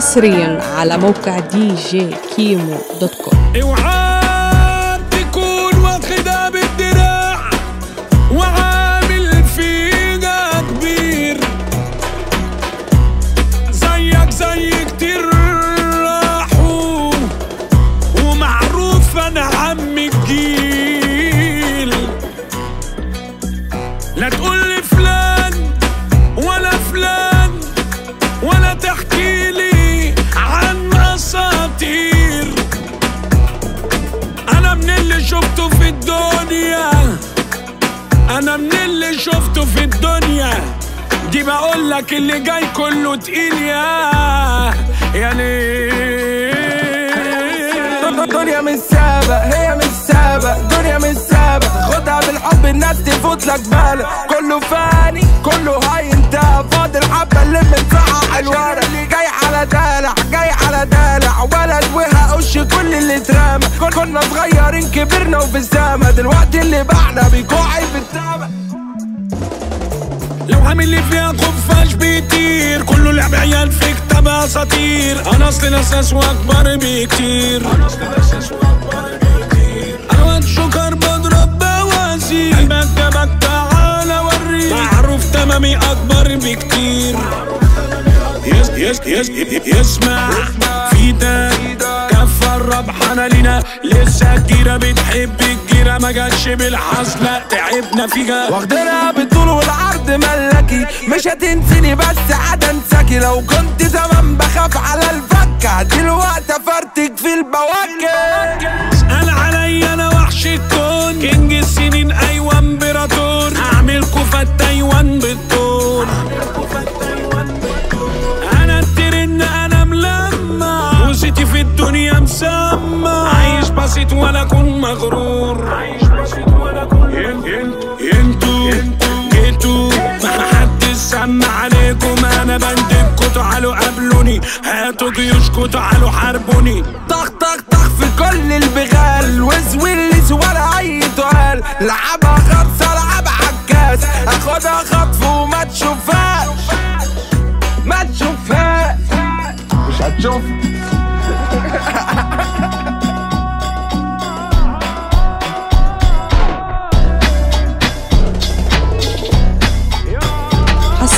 حصريا على موقع دي جي كيمو dot com. اوعى تكون واخدها بالدراع وعامل فيها كبير. زيك زي كتير راحوا ومعروف أنا عم الجيل. لا تقول لي اللي شفته في الدنيا. دي بقول لك اللي جاي كله تقيل يا. يا ليه دنيا مش سابق هي مش سابق دنيا مش سابق. خدها بالحب الناس تفوت لك بالك. كله فاني كله هينتهى فاضل حبة اللي بنصحح الورق. اللي جاي على دالع جاي على دالع ولد وهقش كل اللي اترمى كن- كنا صغيرين كبرنا وفي دلوقتي اللي بعنا بيكوعي في السما لو عامل لي فيها خفاش بيطير. كله لعب عيال في كتاب اساطير أنا اصل الاساس وأكبر بكتير. أنا اصل الاساس واكبر بكتير أنا شكر بضرب بوازير قلبك جابك تعالى وريني معروف تمامي أكبر بكتير. يس يس يس يسمع. في ده كفى الربحانة لينا. لسه الجيرة بتحب الجيرة. ما جاتش بالحظ تعبنا فيها. واخدينها بالطول والعرض ملكي مش هتنسيني بس عاد انساكي. لو كنت زمان بخاف على الفكة دلوقتي أفرتك في البواكي اسأل عليا أنا وحش الكون. كينج السنين أيوه امبراطور أعمل كوفة تايوان بالطول قابلوني هاتوا جيوشكوا تعالوا حاربوني. طخ طخ طخ في كل البغال. وزويلس ولا أي تقال. لعبها خرصة لعبها عكاس. أخدها خطف وما تشوفهاش. ما تشوفهاش. مش هتشوف.